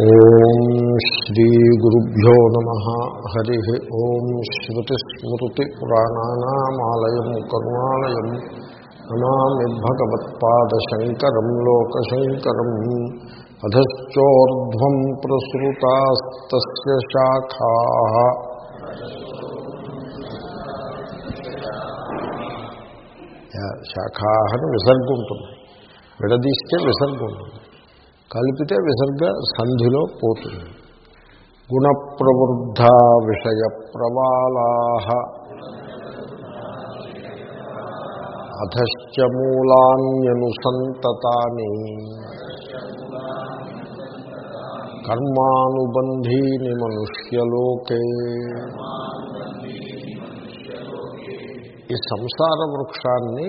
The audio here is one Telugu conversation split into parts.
ఓం శ్రీగురుభ్యో నమ. హరి ఓం శ్రుతిస్మృతిపురాణానామాలయం కరుణాలయం. నమామి భగవత్పాదశంకరం లోకశంకరం అధశ్చోర్ధ్వం ప్రసృతాస్తస్య శాఖా. శాఖాని విసర్గ ఉంటుంది విడదీస్తే విసర్గ ఉంటుంది కలిపితే విసర్గ సంధిలో పోతుంది. గుణప్రవృద్ధ విషయ ప్రవాళా అధశ్చ మూలాన్యనుసంతతాని. కర్మానుబంధీని మనుష్యలోకే. ఈ సంసార వృక్షాన్ని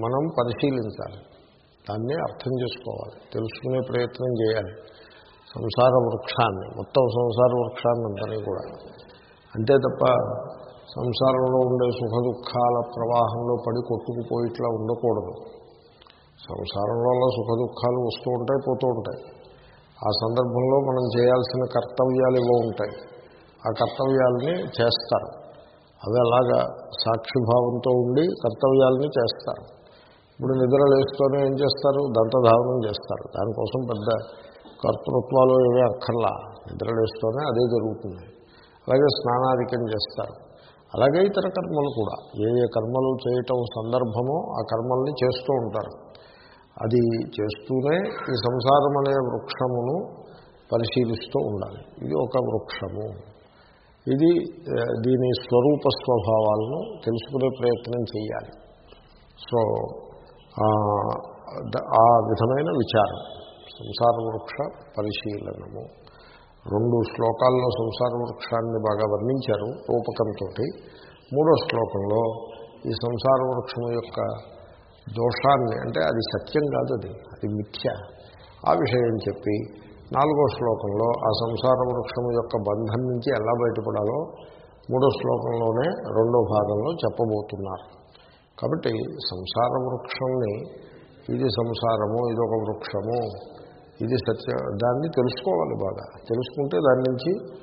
మనం పరిశీలించాలి. దాన్ని అర్థం చేసుకోవాలి. తెలుసుకునే ప్రయత్నం చేయాలి. సంసార వృక్షాన్ని మొత్తం సంసార వృక్షాన్ని అంతని కూడా. అంతే తప్ప సంసారంలో ఉండే సుఖ దుఃఖాల ప్రవాహంలో పడి కొట్టుకుపోయి ఇట్లా ఉండకూడదు. సంసారంలో సుఖ దుఃఖాలు వస్తూ ఉంటాయి పోతూ ఉంటాయి. ఆ సందర్భంలో మనం చేయాల్సిన కర్తవ్యాలు ఏవో ఉంటాయి. ఆ కర్తవ్యాలని చేస్తారు. అవి అలాగా సాక్షిభావంతో ఉండి కర్తవ్యాలని చేస్తారు. ఇప్పుడు నిద్ర లేస్తూనే ఏం చేస్తారు? దంతధావనం చేస్తారు. దానికోసం పెద్ద కర్తృత్వాలు ఏమీ అక్కర్లా. నిద్ర లేస్తూనే అదే జరుగుతుంది. అలాగే స్నానాధికం చేస్తారు. అలాగే ఇతర కర్మలు కూడా. ఏ ఏ కర్మలు చేయటం సందర్భమో ఆ కర్మల్ని చేస్తూ ఉంటారు. అది చేస్తూనే ఈ సంసారం అనే వృక్షమును పరిశీలిస్తూ ఉండాలి. ఇది ఒక వృక్షము. ఇది దీని స్వరూప స్వభావాలను తెలుసుకునే ప్రయత్నం చేయాలి. సో ఆ విధమైన విచారం సంసార వృక్ష పరిశీలనము. రెండు శ్లోకాల్లో సంసార వృక్షాన్ని బాగా వర్ణించారు రూపకంతో మూడో శ్లోకంలో ఈ సంసార వృక్షం యొక్క దోషాన్ని అంటే అది సత్యం కాదు అది అది మిథ్య. ఆ విషయం చెప్పి నాలుగో శ్లోకంలో ఆ సంసార వృక్షం యొక్క బంధం నుంచి ఎలా బయటపడాలో మూడో శ్లోకంలోనే రెండో భాగంలో చెప్పబోతున్నారు. కాబట్టి సంసార వృక్షంని ఇది సంసారము ఇది ఒక వృక్షము ఇది సత్య దాన్ని తెలుసుకోవాలి బాగా. తెలుసుకుంటే దాని నుంచి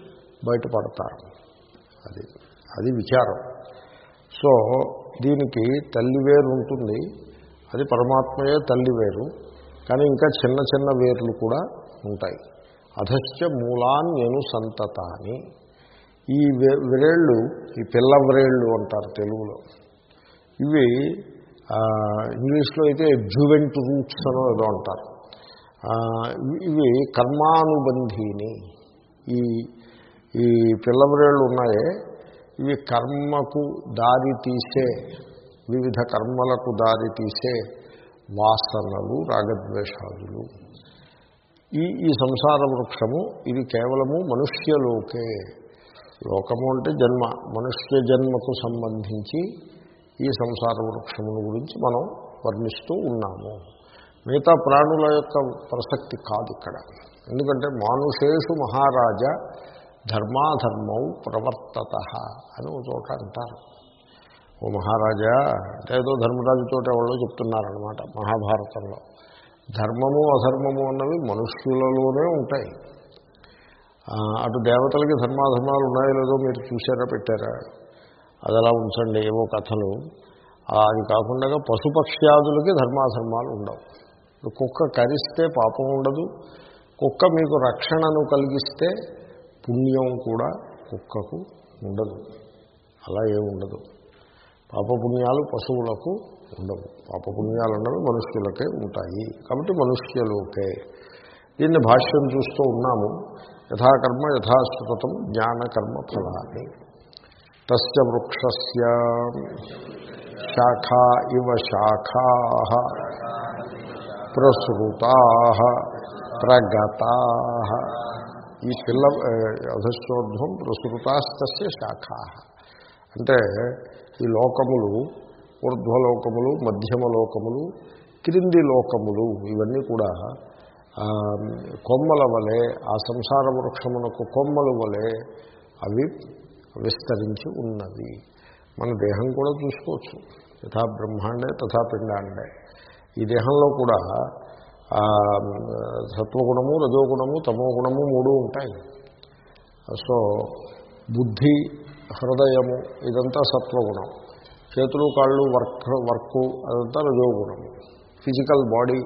బయటపడతారు. అది అది విచారం. సో దీనికి తల్లి వేరు ఉంటుంది. అది పరమాత్మయే తల్లి వేరు. కానీ ఇంకా చిన్న చిన్న వేర్లు కూడా ఉంటాయి. అధశ్చ మూలాన్యను సంతతాని. ఈ వ్రేళ్ళు ఈ పిల్ల వ్రేళ్ళు అంటారు తెలుగులో. ఇవి ఇంగ్లీష్లో అయితే జువెంట్ రూట్స్ అనో ఏదో అంటారు. ఇవి కర్మానుబంధీని. ఈ ఈ పిల్లవరేళ్ళు ఉన్నాయే ఇవి కర్మకు దారి తీసే వివిధ కర్మలకు దారి తీసే వాసనలు రాగద్వేషాదులు. ఈ ఈ సంసార వృక్షము ఇది కేవలము మనుష్యలోకే. లోకము అంటే జన్మ మనుష్య జన్మకు సంబంధించి ఈ సంసార వృక్షమును గురించి మనం వర్ణిస్తూ ఉన్నాము. మిగతా ప్రాణుల యొక్క ప్రసక్తి కాదు ఇక్కడ. ఎందుకంటే మానుషేషు మహారాజా ధర్మాధర్మం ప్రవర్తత అని ఒక చోట అంటారు. ఓ మహారాజా అంటే ఏదో ధర్మరాజుతో ఎవరో చెప్తున్నారనమాట మహాభారతంలో. ధర్మము అధర్మము అన్నవి మనుష్యులలోనే ఉంటాయి. అటు దేవతలకి ధర్మాధర్మాలు ఉన్నాయో లేదో మీరు చూసారా పెట్టారా? అది అలా ఉంచండి ఏవో కథలు. అది కాకుండా పశుపక్ష్యాదులకి ధర్మాధర్మాలు ఉండవు. కుక్క కరిస్తే పాపం ఉండదు. కుక్క మీకు రక్షణను కలిగిస్తే పుణ్యం కూడా కుక్కకు ఉండదు. అలా ఏముండదు పాపపుణ్యాలు పశువులకు ఉండవు. పాపపుణ్యాలు ఉండవు మనుష్యులకే ఉంటాయి. కాబట్టి మనుష్యులకే. దీన్ని భాష్యం చూస్తూ ఉన్నాము. యథాకర్మ యథాశ్రుతం జ్ఞానకర్మ ఫలాన్ని తస్య వృక్షస్య. శాఖా ఇవ శాఖా. ప్రసృతా. ప్రగతా. ఈ పిల్ల అధశ్చోర్ధ్వం ప్రసృతాస్తస్య శాఖా. అంటే ఈ లోకములు ఊర్ధ్వలోకములు మధ్యమ లోకములు క్రింది లోకములు ఇవన్నీ కూడా కొమ్మల వలె ఆ సంసార వృక్షమునకు కొమ్మల వలె అవి విస్తరించి ఉన్నది. మన దేహం కూడా చూసుకోవచ్చు. యథా బ్రహ్మాండే తథా పిండాండే. ఈ దేహంలో కూడా సత్వగుణము రజోగుణము తమోగుణము మూడు ఉంటాయి. సో బుద్ధి హృదయము ఇదంతా సత్వగుణం. చేతులు కాళ్ళు వర్క్ వర్క్ అదంతా రజోగుణము. ఫిజికల్ బాడీ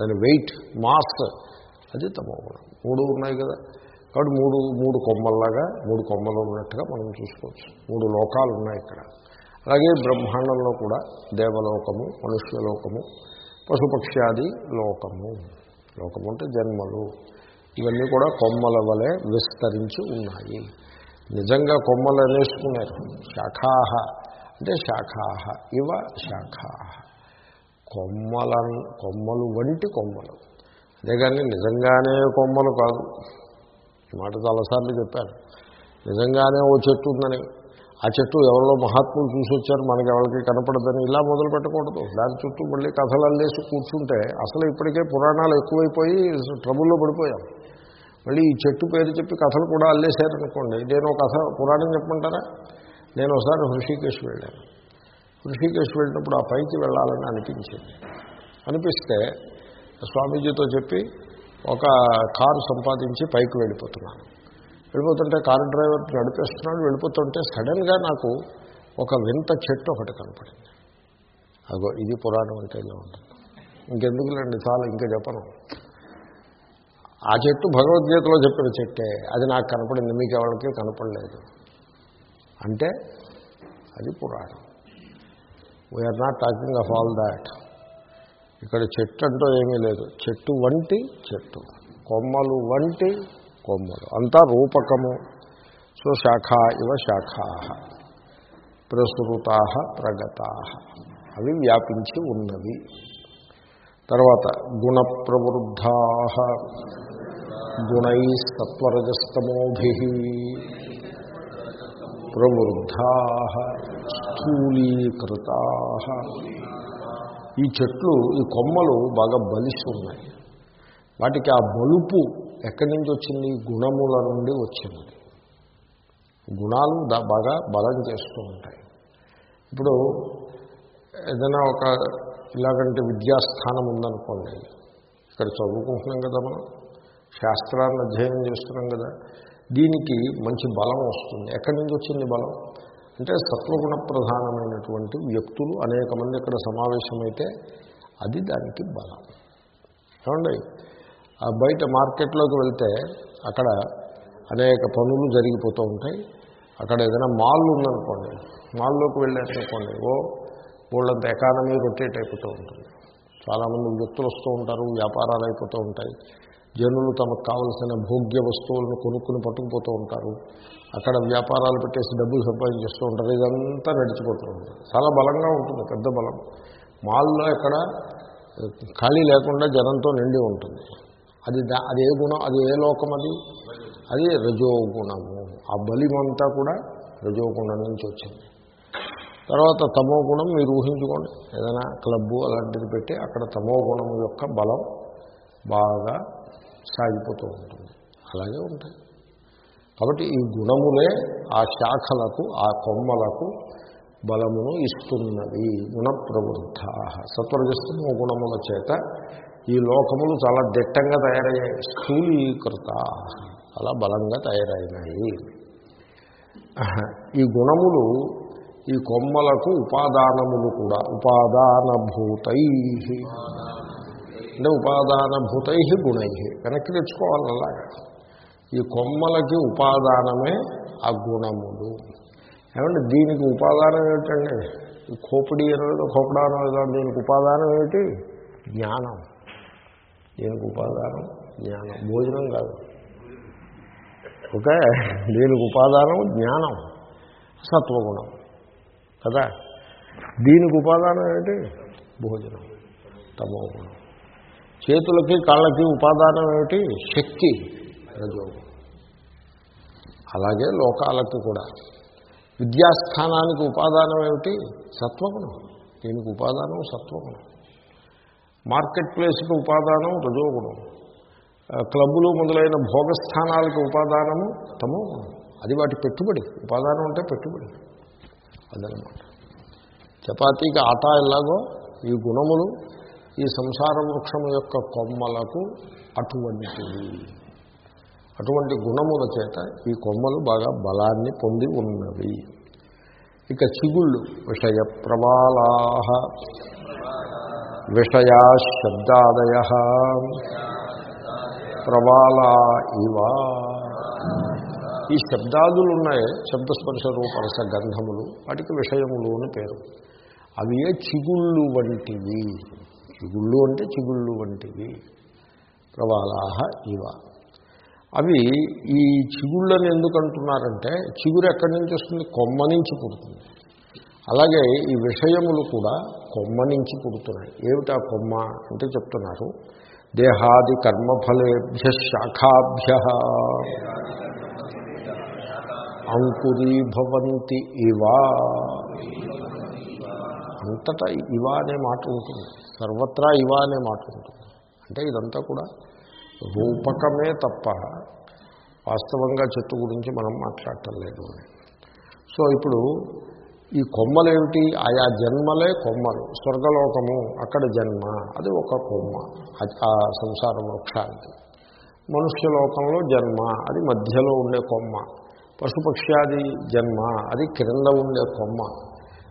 దాని వెయిట్ మాస్ అది తమోగుణం. మూడు ఉన్నాయి కదా. కాబట్టి మూడు మూడు కొమ్మల్లాగా మూడు కొమ్మలు ఉన్నట్టుగా మనం చూసుకోవచ్చు. మూడు లోకాలు ఉన్నాయి ఇక్కడ. అలాగే బ్రహ్మాండంలో కూడా దేవలోకము మనుష్యలోకము పశుపక్ష్యాది లోకము. లోకము అంటే జన్మలు. ఇవన్నీ కూడా కొమ్మల వలె విస్తరించి ఉన్నాయి. నిజంగా కొమ్మలు అనేసుకున్నారు. శాఖాహ. అంటే శాఖాహ. ఇవ శాఖాహ. కొమ్మల కొమ్మలు వంటి కొమ్మలు. అంతేగాని నిజంగానే కొమ్మలు కాదు. మాట చాలాసార్లు చెప్పాను నిజంగానే ఓ చెట్టు ఉందని. ఆ చెట్టు ఎవరిలో మహాత్ములు చూసి వచ్చారు మనకి ఎవరికి కనపడదని ఇలా మొదలు పెట్టకూడదు. దాని చుట్టూ మళ్ళీ కథలు అల్లేసి కూర్చుంటే అసలు ఇప్పటికే పురాణాలు ఎక్కువైపోయి ట్రబుల్లో పడిపోయాం. మళ్ళీ ఈ చెట్టు పేరు చెప్పి కథలు కూడా అల్లేశారనుకోండి. నేను కథ పురాణం చెప్పమంటారా? నేను ఒకసారి హృషికేశ్ వెళ్ళాను. హృషికేశ్ వెళ్ళినప్పుడు ఆ పైకి వెళ్ళాలని అనిపించింది. అనిపిస్తే స్వామీజీతో చెప్పి ఒక కారు సంపాదించి పైకి వెళ్ళిపోతున్నాను. వెళ్ళిపోతుంటే కారు డ్రైవర్ నడిపేస్తున్నాడు. వెళ్ళిపోతుంటే సడన్గా నాకు ఒక వింత చెట్టు ఒకటి కనపడింది. అగో ఇది పురాణం అంటే ఇలా ఉంటుంది ఇంకెందుకులేండి చాలా ఇంకా చెప్పను. ఆ చెట్టు భగవద్గీతలో చెప్పిన చెట్టే. అది నాకు కనపడింది. మీకు ఎవరికి కనపడలేదు. అంటే అది పురాణం. We are not talking of all that ఇక్కడ చెట్టు అంటూ ఏమీ లేదు. చెట్టు వంటి చెట్టు. కొమ్మలు వంటి కొమ్మలు. అంతా రూపకము. సో ఇవ శాఖా. ప్రసృతా ప్రగతా. అవి వ్యాపించి ఉన్నవి. తర్వాత గుణ ప్రవృద్ధా గుణై సత్వరజస్తమోభి. ప్రవృద్ధా స్థూలీకృతా. ఈ చెట్లు ఈ కొమ్మలు బాగా బలిసి ఉన్నాయి. వాటికి ఆ బలుపు ఎక్కడి నుంచి వచ్చింది? గుణముల నుండి వచ్చింది. గుణాలు బాగా బలం చేస్తూ ఉంటాయి. ఇప్పుడు ఏదైనా ఒక ఇలాగంటే విద్యాస్థానం ఉందనుకోండి. ఇక్కడ చదువుకుంటున్నాం కదా మనం. శాస్త్రాన్ని అధ్యయనం చేస్తున్నాం కదా. దీనికి మంచి బలం వస్తుంది. ఎక్కడి నుంచి వచ్చింది బలం? అంటే సత్వగుణ ప్రధానమైనటువంటి వ్యక్తులు అనేక మంది ఇక్కడ సమావేశమైతే అది దానికి బలం. ఏమండి? బయట మార్కెట్లోకి వెళ్తే అక్కడ అనేక పనులు జరిగిపోతూ ఉంటాయి. అక్కడ ఏదైనా మాల్ ఉందనుకోండి మాల్లోకి వెళ్ళారనుకోండి ఓ వాళ్ళంత ఎకానమీ రొటేట్ అయిపోతూ ఉంటుంది. చాలామంది వ్యక్తులు వస్తూ ఉంటారు వ్యాపారాలు అయిపోతూ ఉంటాయి. జనులు తమకు కావలసిన భోగ్య వస్తువులను కొనుక్కుని పట్టుకుపోతూ ఉంటారు. అక్కడ వ్యాపారాలు పెట్టేసి డబ్బులు సంపాదించేస్తూ ఉంటారు. ఇదంతా నడిచిపోతూ ఉంటుంది. చాలా బలంగా ఉంటుంది పెద్ద బలం. మాల్లో ఎక్కడ ఖాళీ లేకుండా జనంతో నిండి ఉంటుంది. అది దా అది ఏ గుణం అది ఏ లోకం అది? అది రజోగుణము. ఆ బలిమంతా కూడా రజోగుణం నుంచి వచ్చింది. తర్వాత తమో గుణం మీరు ఊహించుకోండి. ఏదైనా క్లబ్బు అలాంటిది పెట్టి అక్కడ తమో గుణం యొక్క బలం బాగా సాగిపోతూ ఉంటుంది. అలాగే ఉంటాయి. కాబట్టి ఈ గుణములే ఆ శాఖలకు ఆ కొమ్మలకు బలమును ఇస్తున్నవి. గుణ ప్రవృద్ధ సత్వరజస్తమో గుణముల చేత ఈ లోకములు చాలా దిట్టంగా తయారయ్యాయి. స్థూలీకృత. చాలా బలంగా తయారైనాయి. ఈ గుణములు ఈ కొమ్మలకు ఉపాదానములు కూడా. ఉపాదానభూతై. అంటే ఉపాదానభూతై గుణై. వెనక్కి తెచ్చుకోవాలి అలాగా. ఈ కొమ్మలకి ఉపాదానమే ఆ గుణములు. ఏమంటే దీనికి ఉపాదానం ఏమిటండి? ఈ కోపిడి అనేది కోపడానం ఏదో దీనికి ఉపాదానం ఏమిటి? జ్ఞానం. దీనికి ఉపాదానం జ్ఞానం. భోజనం కాదు. ఓకే? దీనికి ఉపాదానం జ్ఞానం. సత్వగుణం. కదా? దీనికి ఉపాదానం ఏంటి భోజనం. తమోగుణం. చేతులకి కాళ్ళకి ఉపాదానం ఏమిటి? శక్తి. రజోగుణం అలాగే లోకాలకు కూడా. విద్యాస్థానానికి ఉపాదానం ఏమిటి? సత్వగుణం. దీనికి ఉపాదానం సత్వగుణం. మార్కెట్ ప్లేస్కి ఉపాదానం రజోగుణం. క్లబ్బులు మొదలైన భోగస్థానాలకు ఉపాదానము తమో గుణం అది వాటి పెట్టుబడి. ఉపాదానం అంటే పెట్టుబడి. అదనమాట. చపాతీకి ఆట ఎలాగో ఈ గుణములు ఈ సంసార వృక్షము యొక్క కొమ్మలకు అటువంటివి. అటువంటి గుణముల చేత ఈ కొమ్మలు బాగా బలాన్ని పొంది ఉన్నవి. ఇక చిగుళ్ళు విషయ ప్రవాళా విషయా శబ్దాదయ ప్రవాళా ఇవా. ఈ శబ్దాదులు ఉన్నాయి శబ్దస్పర్శ రూపరస గంధములు వాటికి విషయములు అని పేరు. అవి చిగుళ్ళు వంటివి? చిగుళ్ళు అంటే చిగుళ్ళు వంటివి. ప్రవాళాహ ఇవ. అవి ఈ చిగుళ్ళని ఎందుకు అంటున్నారంటే చిగురు ఎక్కడి నుంచి వస్తుంది? కొమ్మ నుంచి పుడుతుంది. అలాగే ఈ విషయములు కూడా కొమ్మ నుంచి పుడుతున్నాయి. ఏమిటా కొమ్మ అంటే చెప్తున్నారు? దేహాది కర్మఫలేభ్య శాఖాభ్య. అంకురీభవంతి ఇవా. అంతటా ఇవా అనే మాట ఉంటుంది. సర్వత్రా ఇవా అనే మాట ఉంటుంది. అంటే ఇదంతా కూడా రూపకమే తప్ప వాస్తవంగా చెట్టు గురించి మనం మాట్లాడటం లేదు సో ఇప్పుడు ఈ కొమ్మలేమిటి? ఆయా జన్మలే కొమ్మలు. స్వర్గలోకము అక్కడ జన్మ. అది ఒక కొమ్మ. ఆ సంసార వృక్షానికి. మనుష్యలోకంలో జన్మ. అది మధ్యలో ఉండే కొమ్మ. పశుపక్ష్యాది జన్మ. అది క్రింద ఉండే కొమ్మ.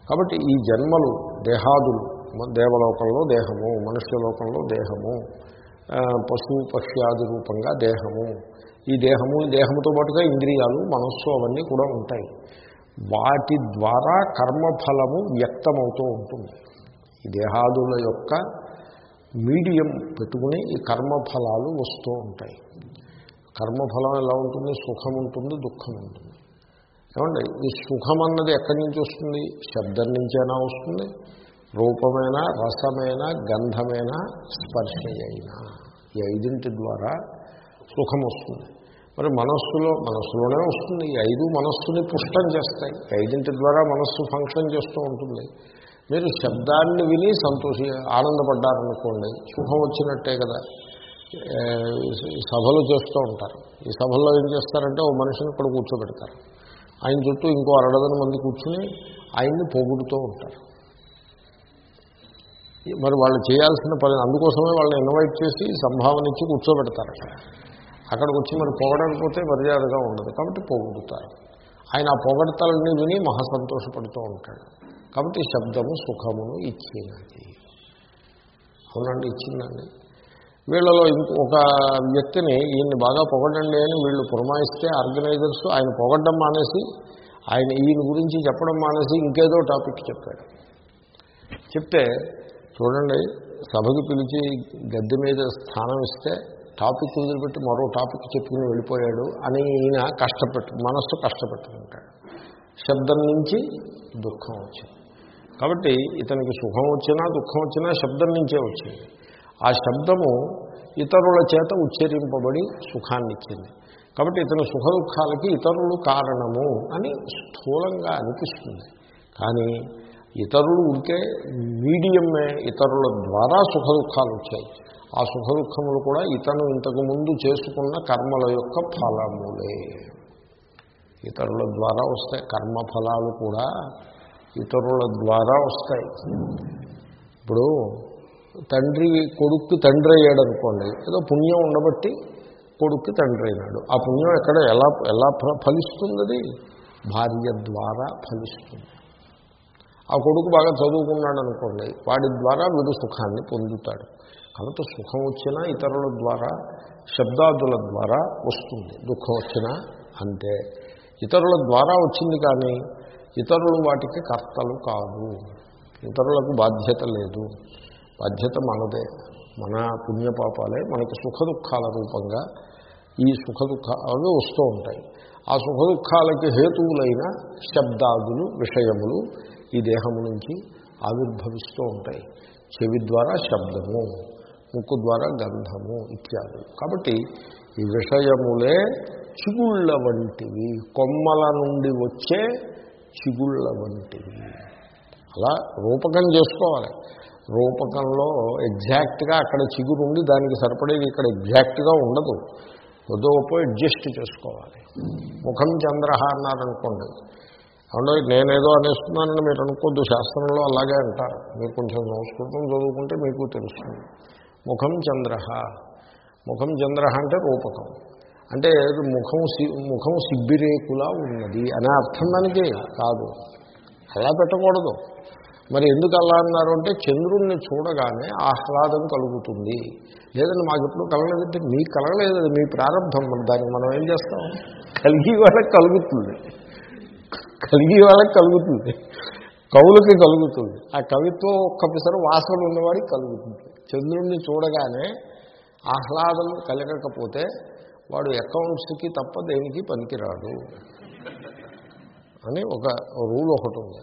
కాబట్టి ఈ జన్మలు దేహాదులు. దేవలోకంలో దేహము మనుష్యలోకంలో దేహము. పశువు పక్ష్యాది రూపంగా దేహము. ఈ దేహము దేహముతో పాటుగా ఇంద్రియాలు మనస్సు అవన్నీ కూడా ఉంటాయి. వాటి ద్వారా కర్మఫలము వ్యక్తమవుతూ ఉంటుంది. ఈ దేహాదుల యొక్క మీడియం పెట్టుకుని ఈ కర్మఫలాలు వస్తూ ఉంటాయి. కర్మఫలం ఎలా ఉంటుంది? సుఖం ఉంటుంది దుఃఖం ఉంటుంది. ఏమండి? ఈ సుఖం అన్నది ఎక్కడి నుంచి వస్తుంది? శబ్దం నుంచైనా వస్తుంది. రూపమైన రసమైన గంధమైన స్పర్శయైన. ఈ ఐదింటి ద్వారా సుఖం వస్తుంది మరి మనస్సులో మనస్సులోనే వస్తుంది. ఈ ఐదు మనస్సుని పుష్టం చేస్తాయి. ఐదింటి ద్వారా మనస్సు ఫంక్షన్ చేస్తూ ఉంటుంది. మీరు శబ్దాన్ని విని సంతోషి ఆనందపడ్డారనుకోండి సుఖం వచ్చినట్టే కదా. సభలు చేస్తూ ఉంటారు. ఈ సభల్లో ఏం చేస్తారంటే ఓ మనిషిని ఇక్కడ కూర్చోబెడతారు. ఆయన చుట్టూ ఇంకో అరడదన మంది కూర్చుని ఆయన్ని పొగుడుతూ ఉంటారు. మరి వాళ్ళు చేయాల్సిన పని అందుకోసమే వాళ్ళని ఇన్వైట్ చేసి సంభావన ఇచ్చి కూర్చోబెడతారు అక్కడ. అక్కడికి వచ్చి మరి పొగడకపోతే మర్యాదగా ఉండదు. కాబట్టి పొగుడుతారు. ఆయన ఆ పొగడతలన్నీ విని మహా సంతోషపడుతూ ఉంటాడు. కాబట్టి శబ్దము సుఖమును ఇచ్చినది. అవునండి ఇచ్చిందండి. వీళ్ళలో ఇంకొక వ్యక్తిని ఈయన్ని బాగా పొగడండి అని వీళ్ళు పురమాయిస్తే ఆర్గనైజర్స్ ఆయన పొగడ్డం మానేసి ఆయన ఈయన గురించి చెప్పడం మానేసి ఇంకేదో టాపిక్ చెప్పాడు. చెప్తే చూడండి సభకు పిలిచి గద్దె మీద స్థానం ఇస్తే టాపిక్ వదిలిపెట్టి మరో టాపిక్ చెప్పుకుని వెళ్ళిపోయాడు అని ఈయన కష్టపెట్టు మనస్సు కష్టపెట్టుకుంటాడు. శబ్దం నుంచి దుఃఖం వచ్చింది. కాబట్టి ఇతనికి సుఖం వచ్చినా దుఃఖం వచ్చినా శబ్దం నుంచే వచ్చింది. ఆ శబ్దము ఇతరుల చేత ఉచ్చరింపబడి సుఖాన్ని ఇచ్చింది కాబట్టి ఇతని సుఖ దుఃఖాలకి ఇతరులు కారణము అని స్థూలంగా అనిపిస్తుంది. కానీ ఇతరులు ఉంటే మీడియమే ఇతరుల ద్వారా సుఖ దుఃఖాలు వచ్చాయి. ఆ సుఖ దుఃఖములు కూడా ఇతను ఇంతకుముందు చేసుకున్న కర్మల యొక్క ఫలములే. ఇతరుల ద్వారా వస్తాయి కర్మ ఫలాలు కూడా ఇతరుల ద్వారా వస్తాయి. ఇప్పుడు తండ్రి కొడుక్కి తండ్రి అయ్యాడు అనుకోండి ఏదో పుణ్యం ఉండబట్టి కొడుక్కి తండ్రి అయినాడు. ఆ పుణ్యం ఎక్కడ ఎలా ఎలా ఫలిస్తుంది భార్య ద్వారా ఫలిస్తుంది. ఆ కొడుకు బాగా చదువుకున్నాడు అనుకోండి వాడి ద్వారా వీడు సుఖాన్ని పొందుతాడు. కాబట్టి సుఖం వచ్చినా ఇతరుల ద్వారా శబ్దాదుల ద్వారా వస్తుంది. దుఃఖం వచ్చినా అంతే. ఇతరుల ద్వారా వచ్చింది కానీ ఇతరులు వాటికి కర్తలు కాదు. ఇతరులకు బాధ్యత లేదు. బాధ్యత మనదే. మన పుణ్యపాపాలే మనకి సుఖ దుఃఖాల రూపంగా ఈ సుఖ దుఃఖాలు వస్తూ ఉంటాయి. ఆ సుఖ దుఃఖాలకి హేతువులైన శబ్దాదులు విషయములు ఈ దేహము నుంచి ఆవిర్భవిస్తూ ఉంటాయి. చెవి ద్వారా శబ్దము ముక్కు ద్వారా గంధము ఇత్యాది. కాబట్టి ఈ విషయములే చిగుళ్ళ వంటివి. కొమ్మల నుండి వచ్చే చిగుళ్ళ వంటివి. అలా రూపకం చేసుకోవాలి. రూపకంలో ఎగ్జాక్ట్గా అక్కడ చిగురు ఉండి దానికి సరిపడేది ఇక్కడ ఎగ్జాక్ట్గా ఉండదు. కొద్దిగా పోయి అడ్జస్ట్ చేసుకోవాలి. ముఖం చంద్ర అన్నారనుకోండి. అంటే నేనేదో అనేస్తున్నానని మీరు అనుకోద్దు శాస్త్రంలో అలాగే అంటారు. మీరు కొంచెం సంస్కృతం చదువుకుంటే మీకు తెలుస్తుంది. ముఖం చంద్ర ముఖం చంద్ర అంటే రూపకం. అంటే ముఖం సి ముఖం సిబ్బిరేకులా ఉన్నది అనే అర్థం దానికి కాదు. అలా పెట్టకూడదు. మరి ఎందుకు అలా అన్నారు అంటే చంద్రుణ్ణి చూడగానే ఆహ్లాదం కలుగుతుంది. లేదంటే మాకు ఎప్పుడు కలగలేదంటే మీకు కలగలేదు మీ ప్రారంభం. దాన్ని దానికి మనం ఏం చేస్తాం? కలిగి వాళ్ళకి కలుగుతుంది. కలిగే వాళ్ళకి కలుగుతుంది. కవులకి కలుగుతుంది. ఆ కవిత్వం ఒక్క పిసరు వాసన ఉన్నవాడికి కలుగుతుంది. చంద్రుణ్ణి చూడగానే ఆహ్లాదం కలగకపోతే వాడు అకౌంట్స్కి తప్ప దేనికి పనికిరాడు అని ఒక రూల్ ఒకటి ఉంది.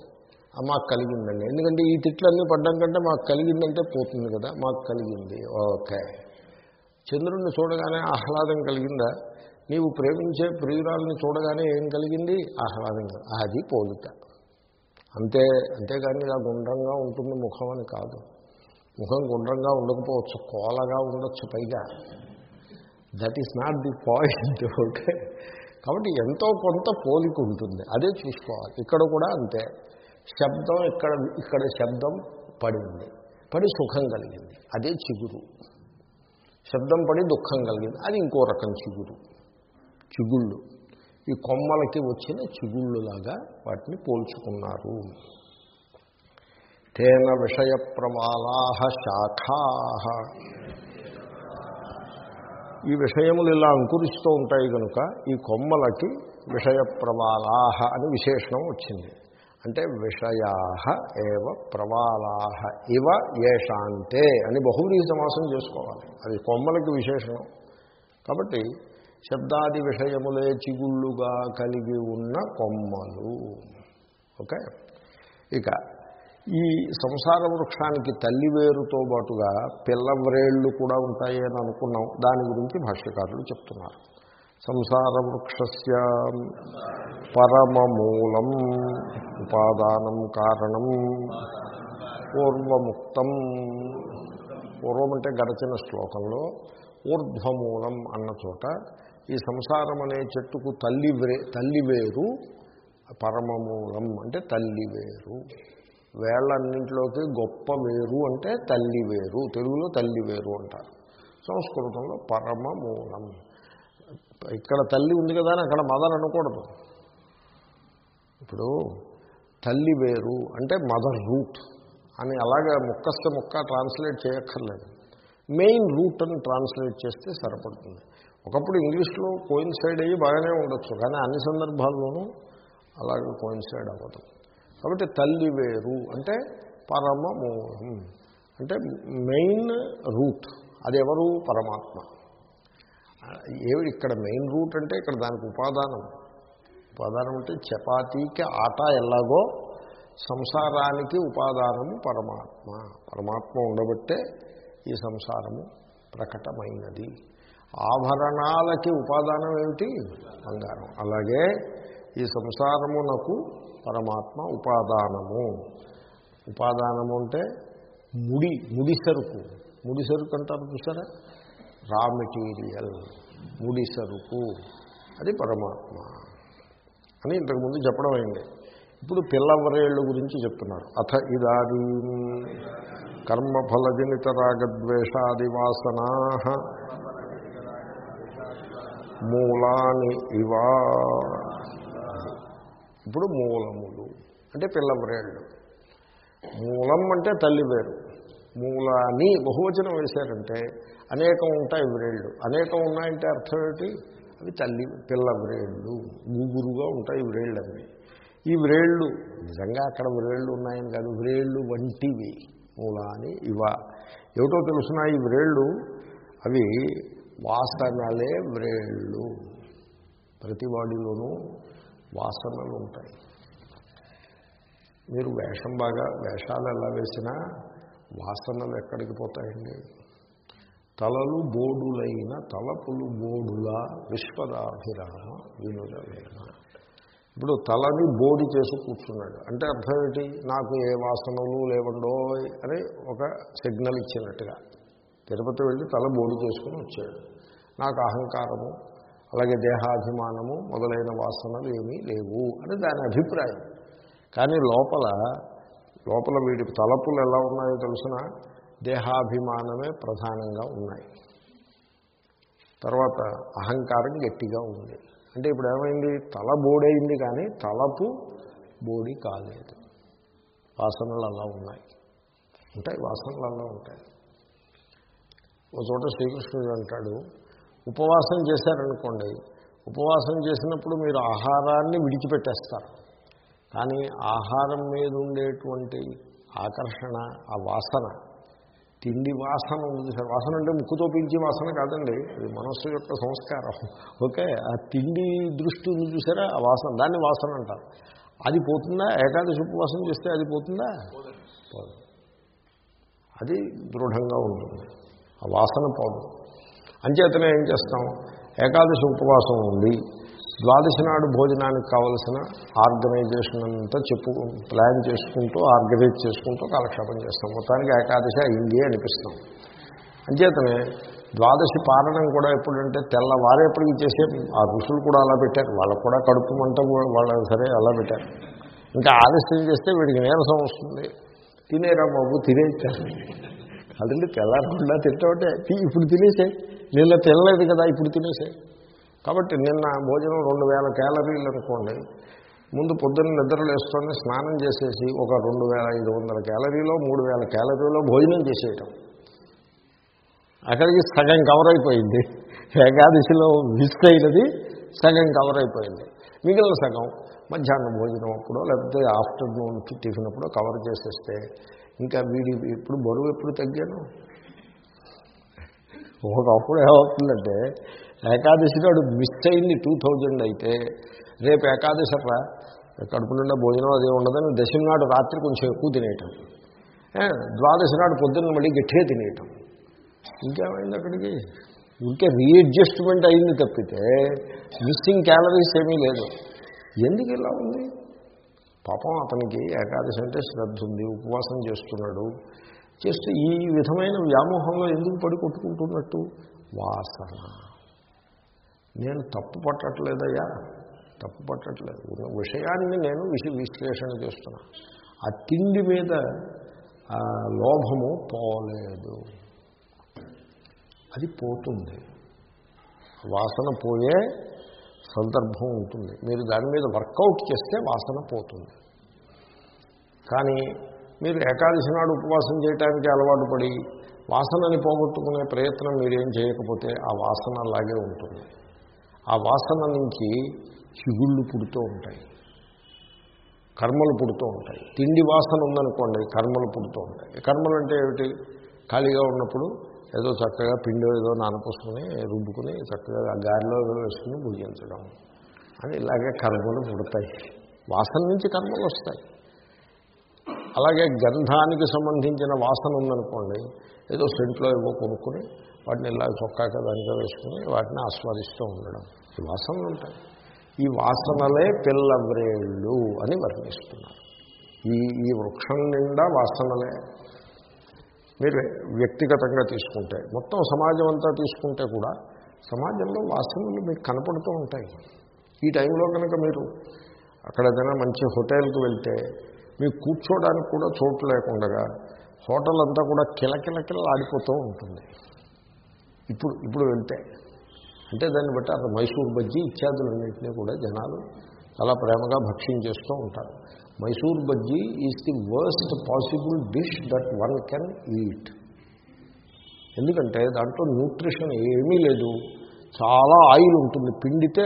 మాకు కలిగిందండి. ఎందుకంటే ఈ తిట్లన్నీ పడ్డం కంటే మాకు కలిగిందంటే పోతుంది కదా. మాకు కలిగింది. ఓకే. చంద్రుణ్ణి చూడగానే ఆహ్లాదం కలిగిందా? నీవు ప్రేమించే ప్రియురాలని చూడగానే ఏం కలిగింది? ఆహ్లాదం అది పోలిక. అంతే అంతేగాని ఇలా గుండ్రంగా ఉంటుంది ముఖం అని కాదు. ముఖం గుండ్రంగా ఉండకపోవచ్చు కోలగా ఉండొచ్చు పైగా. That is not the point okay కాబట్టి ఎంతో కొంత పోలిక ఉంటుంది. అదే చూసుకోవాలి. ఇక్కడ కూడా అంతే. శబ్దం ఇక్కడ ఇక్కడ శబ్దం పడింది. పడి సుఖం కలిగింది. అదే చిగురు. శబ్దం పడి దుఃఖం కలిగింది. అది ఇంకో రకం చిగురు. చిగుళ్ళు. ఈ కొమ్మలకి వచ్చిన చిగుళ్ళులాగా వాటిని పోల్చుకున్నారు. తేన విషయ ప్రమాలా శాఖా. ఈ విషయములు ఇలా అంకురిస్తూ ఉంటాయి కనుక ఈ కొమ్మలకి విషయ ప్రవాలాహ అని విశేషణం వచ్చింది. అంటే విషయా ఏవ ప్రవాలాహ ఇవ ఏషాంతే అని బహువ్రీ సమాసం చేసుకోవాలి. అది కొమ్మలకి విశేషణం. కాబట్టి శబ్దాది విషయములే చిగుళ్ళుగా కలిగి ఉన్న కొమ్మలు. ఓకే? ఇక ఈ సంసార వృక్షానికి తల్లి వేరుతో పాటుగా పిల్లవ్రేళ్ళు కూడా ఉంటాయి అని అనుకున్నాం. దాని గురించి భాష్యకారులు చెప్తున్నారు. సంసార వృక్షస్య పరమమూలం ఉపాదానం కారణం పూర్వముక్తం పూర్వం అంటే గడచిన శ్లోకంలో ఊర్ధ్వమూలం అన్న చోట ఈ సంసారం అనే చెట్టుకు తల్లి తల్లివేరు తల్లి వేరు పరమమూలం అంటే తల్లి వేరు. వేళ్ళన్నింటిలోకి గొప్ప వేరు అంటే తల్లి వేరు. తెలుగులో తల్లి వేరు అంటారు. సంస్కృతంలో పరమమూలం ఇక్కడ తల్లి ఉంది కదా అని అక్కడ మదర్ అనకూడదు. ఇప్పుడు తల్లి వేరు అంటే మదర్ రూట్ అని అలాగే ముక్కస్తే ముక్క ట్రాన్స్లేట్ చేయక్కర్లేదు. మెయిన్ రూట్ అని ట్రాన్స్లేట్ చేస్తే సరిపడుతుంది. ఒకప్పుడు ఇంగ్లీష్లో కోయిన్సైడ్ అయ్యి బాగానే ఉండొచ్చు కానీ అన్ని సందర్భాల్లోనూ అలాగే కోయిన్సైడ్ అవ్వదు కాబట్టి తల్లి వేరు అంటే పరమ మూలం అంటే మెయిన్ రూట్ అది ఎవరు? పరమాత్మ. ఏవి ఇక్కడ మెయిన్ రూట్ అంటే ఇక్కడ దానికి ఉపాదానం. ఉపాదానం అంటే చపాతీకి ఆట ఎలాగో సంసారానికి ఉపాదానము పరమాత్మ. పరమాత్మ ఉండబట్టే ఈ సంసారము ప్రకటమైనది. ఆభరణాలకి ఉపాదానం ఏమిటి? బంగారం. అలాగే ఈ సంసారమునకు పరమాత్మ ఉపాదానము. ఉపాదానము అంటే ముడి ముడి సరుకు. ముడి సరుకు అంటారు చూసారా? Raw material. ముడి సరుకు. అది పరమాత్మ. అని ఇంతకుముందు చెప్పడం అయింది. ఇప్పుడు పిల్లవరేళ్ళు గురించి చెప్తున్నారు. అథ ఇదాది కర్మఫలజనిత రాగద్వేషాది వాసనా మూలాని ఇవా. ఇప్పుడు మూలములు. అంటే పిల్లవ్రేళ్ళు మూలం అంటే తల్లి వేరు. మూలాని బహువచనం వేశారంటే అనేకం ఉంటాయి వ్రేళ్ళు. అనేకం ఉన్నాయంటే అర్థం ఏమిటి? అవి తల్లి పిల్ల వ్రేళ్ళు. గూగురుగా ఉంటాయి వ్రేళ్ళు అవి ఈ వ్రేళ్ళు నిజంగా అక్కడ వ్రేళ్ళు ఉన్నాయని కాదు వ్రేళ్ళు వంటివి. మూలాని ఇవ. ఏమిటో తెలుసిన ఈ వ్రేళ్ళు? అవి వాసనలే వ్రేళ్ళు. ప్రతి వాడిలోనూ వాసనలు ఉంటాయి. మీరు వేషం బాగా వేషాలు ఎలా వేసినా వాసనలు ఎక్కడికి పోతాయండి? తలలు బోడులైన తలపులు బోడుల విశ్వదాభిరామ వినురవేమ ఇప్పుడు తలని బోడి చేసి కూర్చున్నాడు. అంటే అర్థం ఏంటి? నాకు ఏ వాసనలు లేవండో అని ఒక సిగ్నల్ ఇచ్చినట్టుగా. తిరుపతి వెళ్ళి తల బోడి చేసుకుని వచ్చాడు. నాకు అహంకారము అలాగే దేహాభిమానము మొదలైన వాసనలు ఏమీ లేవు అని దాని అభిప్రాయం. కానీ లోపల లోపల వీడి తలపులు ఎలా ఉన్నాయో తెలిసిన? దేహాభిమానమే ప్రధానంగా ఉన్నాయి. తర్వాత అహంకారం గట్టిగా ఉంది. అంటే ఇప్పుడు ఏమైంది? తల బోడైంది కానీ తలపు బోడి కాలేదు. వాసనలు అలా ఉన్నాయి. ఉంటాయి వాసనలు అలా ఉంటాయి. ఒక చోట శ్రీకృష్ణుడు అంటాడు ఉపవాసం చేశారనుకోండి ఉపవాసం చేసినప్పుడు మీరు ఆహారాన్ని విడిచిపెట్టేస్తారు. కానీ ఆహారం మీద ఉండేటువంటి ఆకర్షణ ఆ వాసన తిండి వాసన ఉంది సార్. వాసన అంటే ముక్కుతో పీల్చి వాసన కాదండి అది మనస్సు యొక్క సంస్కారం. ఓకే ఆ తిండి దృష్టి ఉంది చూసారా? ఆ వాసన దాన్ని వాసన అంటారు. అది పోతుందా? ఏకాదశి ఉపవాసం చేస్తే అది పోతుందా? అది దృఢంగా ఉంటుంది. ఆ వాసన పోదు. అంచేతనే ఏం చేస్తాం? ఏకాదశి ఉపవాసం ఉంది ద్వాదశి నాడు భోజనానికి కావలసిన ఆర్గనైజేషన్ అంతా చెప్పు ప్లాన్ చేసుకుంటూ ఆర్గనైజ్ చేసుకుంటూ కాలక్షేపం చేస్తాం. మొత్తానికి ఏకాదశి అయింది అనిపిస్తాం. అంచేతనే ద్వాదశి పారణం కూడా ఎప్పుడంటే తెల్లవారేపటికి చేసే ఆ ఋషులు కూడా అలా పెట్టారు. వాళ్ళకు కూడా కడుపు మంట వాళ్ళ సరే అలా పెట్టారు. ఇంకా ఆలస్యం చేస్తే వీడికి నీరసం వస్తుంది. తినేరా బాబు తినేచ్చారు అదండి తెల్లారకుండా తింటే ఇప్పుడు తినేసే. నిన్న తినలేదు కదా ఇప్పుడు తినేసే. కాబట్టి నిన్న భోజనం రెండు వేల క్యాలరీలు అనుకోండి. ముందు పొద్దున్న నిద్రలేసుకొని స్నానం చేసేసి ఒక రెండు వేల ఐదు వందల క్యాలరీలో మూడు వేల క్యాలరీలో భోజనం చేసేయటం. అక్కడికి సగం కవర్ అయిపోయింది. ఏకాదశిలో మిస్ అయినది సగం కవర్ అయిపోయింది. మిగిలిన సగం మధ్యాహ్నం భోజనం అప్పుడో లేకపోతే ఆఫ్టర్నూన్ టిఫిన్ అప్పుడో కవర్ చేసేస్తే ఇంకా వీడి ఇప్పుడు బరువు ఎప్పుడు తగ్గాను? ఒకప్పుడు ఏమవుతుందంటే ఏకాదశి నాడు మిస్ అయింది టూ థౌజండ్ అయితే రేపు ఏకాదశి రా కడుపు నిండా భోజనం అదే ఉండదని దశమి నాడు రాత్రి కొంచెం ఎక్కువ తినేయటం. ద్వాదశి నాడు పొద్దున్న మళ్ళీ గట్టిగా తినేయటం. ఇంకేమైంది అక్కడికి? ఇంకే రీఅడ్జస్ట్మెంట్ అయింది తప్పితే మిస్సింగ్ క్యాలరీస్ ఏమీ లేదు. ఎందుకు ఇలా ఉంది? పాపం అతనికి ఏకాదశి అంటే శ్రద్ధ ఉంది ఉపవాసం చేస్తున్నాడు. చేస్తే ఈ విధమైన వ్యామోహంలో ఎందుకు పడి కొట్టుకుంటున్నట్టు? వాసన. నేను తప్పు పట్టట్లేదయ్యా. తప్పు పట్టట్లేదు. విషయాన్ని నేను విశ్లేషణ చేస్తున్నా. ఆ తిండి మీద లోభము పోలేదు. అది పోతుంది. వాసన పోయే సందర్భం ఉంటుంది. మీరు దాని మీద వర్కౌట్ చేస్తే వాసన పోతుంది. కానీ మీరు ఏకాదశి నాడు ఉపవాసం చేయడానికి అలవాటు పడి వాసనని పోగొట్టుకునే ప్రయత్నం మీరేం చేయకపోతే ఆ వాసన అలాగే ఉంటుంది. ఆ వాసన నుంచి చిగుళ్ళు పుడుతూ ఉంటాయి. కర్మలు పుడుతూ ఉంటాయి. తిండి వాసన ఉందనుకోండి కర్మలు పుడుతూ ఉంటాయి. కర్మలు అంటే ఏమిటి? ఖాళీగా ఉన్నప్పుడు ఏదో చక్కగా పిండి ఏదో నానపోసుకుని రుబ్బుకుని చక్కగా ఆ గాలిలో వేసుకుని భుజించడం అని ఇలాగే కర్మలు పుడతాయి. వాసన నుంచి కర్మలు వస్తాయి. అలాగే గంధానికి సంబంధించిన వాసన ఉందనుకోండి ఏదో సెంట్లో ఏవో కొనుక్కుని వాటిని ఇలా చొక్కాక దానిగా వేసుకుని వాటిని ఆస్వాదిస్తూ ఉండడం. ఈ వాసనలు ఉంటాయి. ఈ వాసనలే పిల్లవ్రేళ్ళు అని వర్ణిస్తున్నారు. ఈ ఈ వృక్షం నిండా వాసనలే. మీరు వ్యక్తిగతంగా తీసుకుంటే మొత్తం సమాజం అంతా తీసుకుంటే కూడా సమాజంలో వాసనలు మీకు కనపడుతూ ఉంటాయి. ఈ టైంలో కనుక మీరు అక్కడ ఏదైనా మంచి హోటల్కి వెళ్తే మీకు కూర్చోవడానికి కూడా చోటు లేకుండా హోటల్ అంతా కూడా కిలకిలకిల ఆడిపోతూ ఉంటుంది. ఇప్పుడు ఇప్పుడు వెళ్తే అంటే దాన్ని బట్టి అక్కడ మైసూర్ బజ్జీ ఇత్యాదులన్నింటినీ కూడా జనాలు చాలా ప్రేమగా భక్షించేస్తూ ఉంటారు. Mysore bajji is the worst possible dish that one can eat ఎందుకంటే దాంట్లో న్యూట్రిషన్ ఏమీ లేదు. చాలా ఆయిల్ ఉంటుంది. పిండితే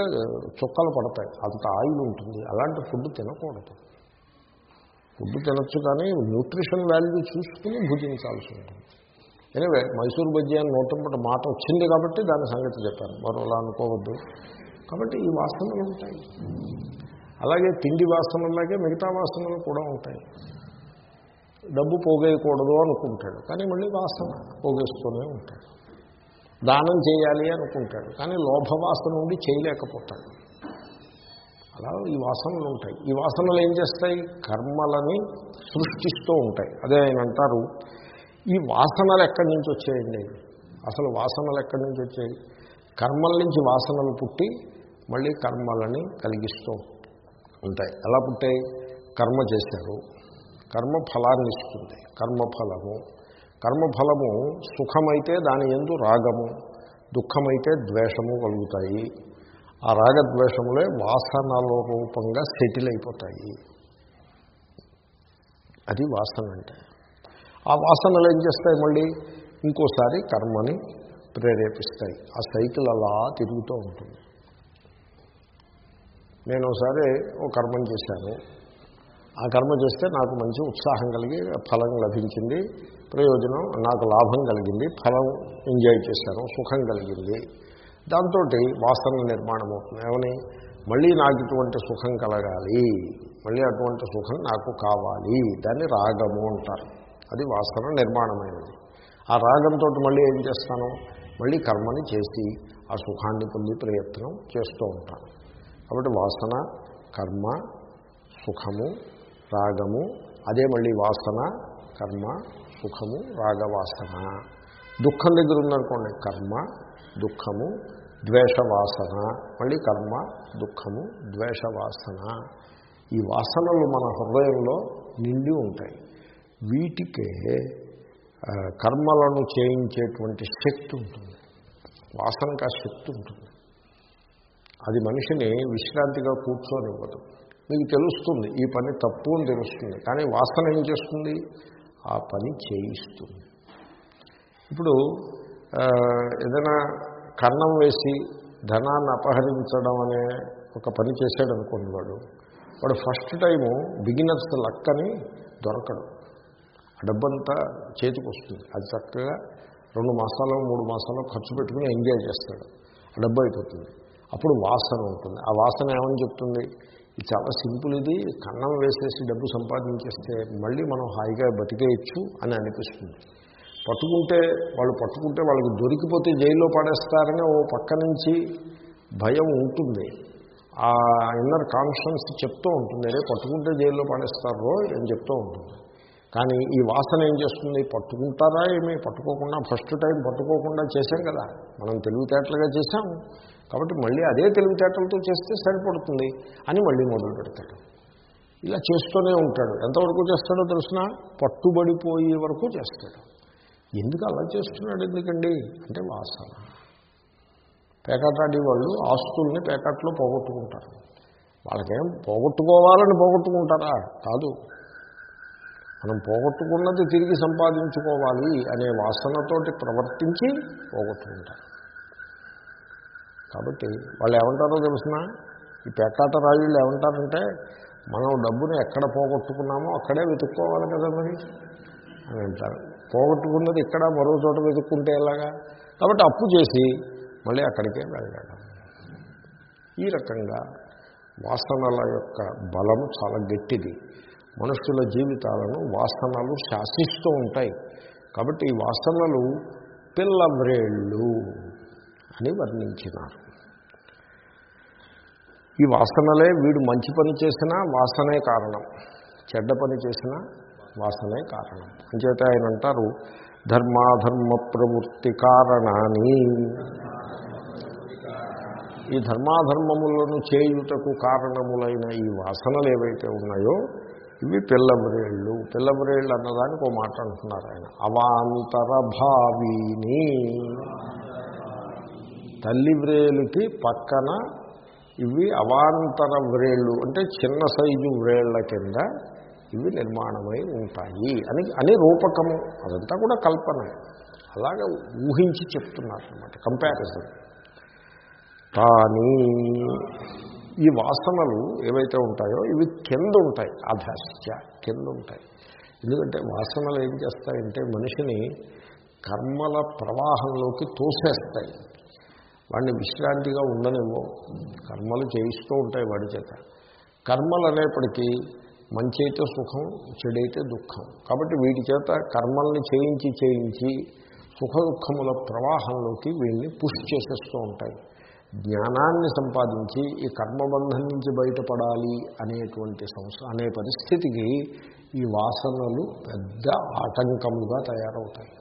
చుక్కలు పడతాయి. అంత ఆయిల్ ఉంటుంది. అలాంటి ఫుడ్ తినకూడదు. ఫుడ్ తినచ్చు కానీ న్యూట్రిషన్ వాల్యూ చూసుకుని భుజించాల్సి ఉంటుంది. ఎనివే మైసూర్ బజ్జీ అని నోటంపట మాట వచ్చింది కాబట్టి దాని సంగతి చెప్పాను. మరోలా అనుకోవద్దు. కాబట్టి ఈ వాసనలు ఉంటాయి. అలాగే తిండి వాసనలాగే మిగతా వాసనలు కూడా ఉంటాయి. డబ్బు పోగేయకూడదు అనుకుంటాడు కానీ మళ్ళీ వాసన పోగేస్తూనే ఉంటాడు. దానం చేయాలి అనుకుంటాడు కానీ లోభవాసన ఉండి చేయలేకపోతాడు. అలా ఈ వాసనలు ఉంటాయి. ఈ వాసనలు ఏం చేస్తాయి? కర్మలని సృష్టిస్తూ ఉంటాయి. అదే ఆయన అంటారు ఈ వాసనలు ఎక్కడి నుంచి వచ్చాయండి? అసలు వాసనలు ఎక్కడి నుంచి వచ్చాయి? కర్మల నుంచి వాసనలు పుట్టి మళ్ళీ కర్మలని కలిగిస్తూ ఉంటాయి. ఎలా పుట్టాయి కర్మ చేశారు. కర్మ ఫలాన్ని ఇస్తుంది. కర్మఫలము. కర్మఫలము సుఖమైతే దాని ఎందు రాగము దుఃఖమైతే ద్వేషము కలుగుతాయి. ఆ రాగద్వేషములే వాసనల రూపంగా సెటిల్ అయిపోతాయి. అది వాసన అంటే. ఆ వాసనలు ఏం చేస్తాయి మళ్ళీ? ఇంకోసారి కర్మని ప్రేరేపిస్తాయి. ఆ సైకిల్ అలా తిరుగుతూ ఉంటుంది. నేను ఒకసారి ఓ కర్మం చేశాను. ఆ కర్మ చేస్తే నాకు మంచి ఉత్సాహం కలిగి ఫలం లభించింది. ప్రయోజనం నాకు లాభం కలిగింది ఫలం ఎంజాయ్ చేశాను సుఖం కలిగింది. దాంతో వాసన నిర్మాణం అవుతుంది. ఏమని? మళ్ళీ నాకు ఇటువంటి సుఖం కలగాలి. మళ్ళీ అటువంటి సుఖం నాకు కావాలి. దాన్ని రాగము అంటారు. అది వాసన నిర్మాణమైనది. ఆ రాగంతో మళ్ళీ ఏం చేస్తాను? మళ్ళీ కర్మని చేసి ఆ సుఖాన్ని పొంది ప్రయత్నం చేస్తూ ఉంటాను. కాబట్టి వాసన కర్మ సుఖము రాగము అదే మళ్ళీ వాసన కర్మ సుఖము రాగవాసన. దుఃఖం దగ్గర ఉందనుకోండి కర్మ దుఃఖము ద్వేషవాసన మళ్ళీ కర్మ దుఃఖము ద్వేషవాసన. ఈ వాసనలు మన హృదయంలో నిండి ఉంటాయి. వీటికే కర్మలను చేయించేటువంటి శక్తి ఉంటుంది. వాసనకు ఆ శక్తి ఉంటుంది. అది మనిషిని విశ్రాంతిగా కూర్చోనివ్వదు. మీకు తెలుస్తుంది ఈ పని తప్పు అని తెలుస్తుంది కానీ వాసన ఏం చేస్తుంది? ఆ పని చేయిస్తుంది. ఇప్పుడు ఏదైనా కన్నం వేసి ధనాన్ని అపహరించడం అనే ఒక పని చేశాడు అనుకోండి వాడు వాడు ఫస్ట్ టైము బిగినర్స్ లక్కని దొరకడు. డబ్బంతా చేతికి వస్తుంది అది చక్కగా రెండు మాసాలు మూడు మాసాలు ఖర్చు పెట్టుకుని ఎంజాయ్ చేస్తాడు. ఆ డబ్బు అయిపోతుంది. అప్పుడు వాసన ఉంటుంది. ఆ వాసన ఏమని చెప్తుంది? ఇది చాలా సింపుల్ ఇది. కన్నం వేసేసి డబ్బు సంపాదించేస్తే మళ్ళీ మనం హాయిగా బతికేయచ్చు అని అనిపిస్తుంది. పట్టుకుంటే వాళ్ళు పట్టుకుంటే వాళ్ళకి దొరికిపోతే జైల్లో పడేస్తారని ఓ పక్క నుంచి భయం ఉంటుంది. ఆ ఇన్నర్ కాన్షియన్స్ చెప్తూ ఉంటుంది. అదే పట్టుకుంటే జైల్లో పడేస్తారో అని చెప్తూ ఉంటుంది. కానీ ఈ వాసన ఏం చేస్తుంది? పట్టుకుంటారా ఏమీ? పట్టుకోకుండా ఫస్ట్ టైం పట్టుకోకుండా చేశాం కదా. మనం తెలివితేటలుగా చేశాం. కాబట్టి మళ్ళీ అదే తెలివితేటలతో చేస్తే సరిపడుతుంది అని మళ్ళీ మొదలు పెడతాడు. ఇలా చేస్తూనే ఉంటాడు. ఎంతవరకు చేస్తాడో తెలిసిన? పట్టుబడిపోయే వరకు చేస్తాడు. ఎందుకు అలా చేస్తున్నాడు ఎందుకండి? అంటే వాసన. పేకాటాడి వాళ్ళు ఆస్తుల్ని పేకాట్లో పోగొట్టుకుంటారు. వాళ్ళకేం పోగొట్టుకోవాలని పోగొట్టుకుంటారా? కాదు. మనం పోగొట్టుకున్నది తిరిగి సంపాదించుకోవాలి అనే వాసనతోటి ప్రవర్తించి పోగొట్టుకుంటారు. కాబట్టి వాళ్ళు ఏమంటారో తెలుసిన? ఈ పేకాట రాజులు ఏమంటారంటే మనం డబ్బుని ఎక్కడ పోగొట్టుకున్నామో అక్కడే వెతుక్కోవాలి కదా మరి? అని అంటారు. పోగొట్టుకున్నది ఇక్కడ మరో చోట వెతుక్కుంటే ఎలాగా? కాబట్టి అప్పు చేసి మళ్ళీ అక్కడికే వెళ్ళడం. ఈ రకంగా వాసనల యొక్క బలము చాలా గట్టిది. మనుషుల జీవితాలను వాసనలు శాసిస్తూ ఉంటాయి. కాబట్టి ఈ వాసనలు పిల్లవ్రేళ్ళు అని వర్ణించినారు. ఈ వాసనలే వీడు మంచి పని చేసినా వాసనే కారణం. చెడ్డ పని చేసినా వాసనే కారణం. అంచేత ఆయన అంటారు ధర్మాధర్మ ప్రవృత్తి కారణాన్ని ఈ ధర్మాధర్మములను చేయుటకు కారణములైన ఈ వాసనలు ఏవైతే ఉన్నాయో ఇవి పిల్లబ్రేళ్ళు పిల్లబ్రేళ్ళు అన్నదానికి ఒక మాట అంటున్నారు ఆయన. అవాంతర భావీని తల్లి వ్రేలుకి పక్కన ఇవి అవాంతర వ్రేళ్ళు అంటే చిన్న సైజు వ్రేళ్ళ కింద ఇవి నిర్మాణమై ఉంటాయి అని అని రూపకము. అదంతా కూడా కల్పన. అలాగే ఊహించి చెప్తున్నారు అనమాట కంపారిజన్ కానీ ఈ వాసనలు ఏవైతే ఉంటాయో ఇవి కింద ఉంటాయి అధశ్చ కింద ఉంటాయి. ఎందుకంటే వాసనలు ఏం చేస్తాయంటే మనిషిని కర్మల ప్రవాహంలోకి తోసేస్తాయి. వాడిని విశ్రాంతిగా ఉండనివ్వం. కర్మలు చేయిస్తూ ఉంటాయి వాడి చేత. కర్మలు అనేప్పటికీ మంచి అయితే సుఖం చెడైతే దుఃఖం. కాబట్టి వీటి చేత కర్మల్ని చేయించి చేయించి సుఖ దుఃఖముల ప్రవాహంలోకి వీళ్ళని పుష్ చేసేస్తూ ఉంటాయి. జ్ఞానాన్ని సంపాదించి ఈ కర్మబంధం నుంచి బయటపడాలి అనేటువంటి సంస్థ అనే పరిస్థితికి ఈ వాసనలు పెద్ద ఆటంకముగా తయారవుతాయి.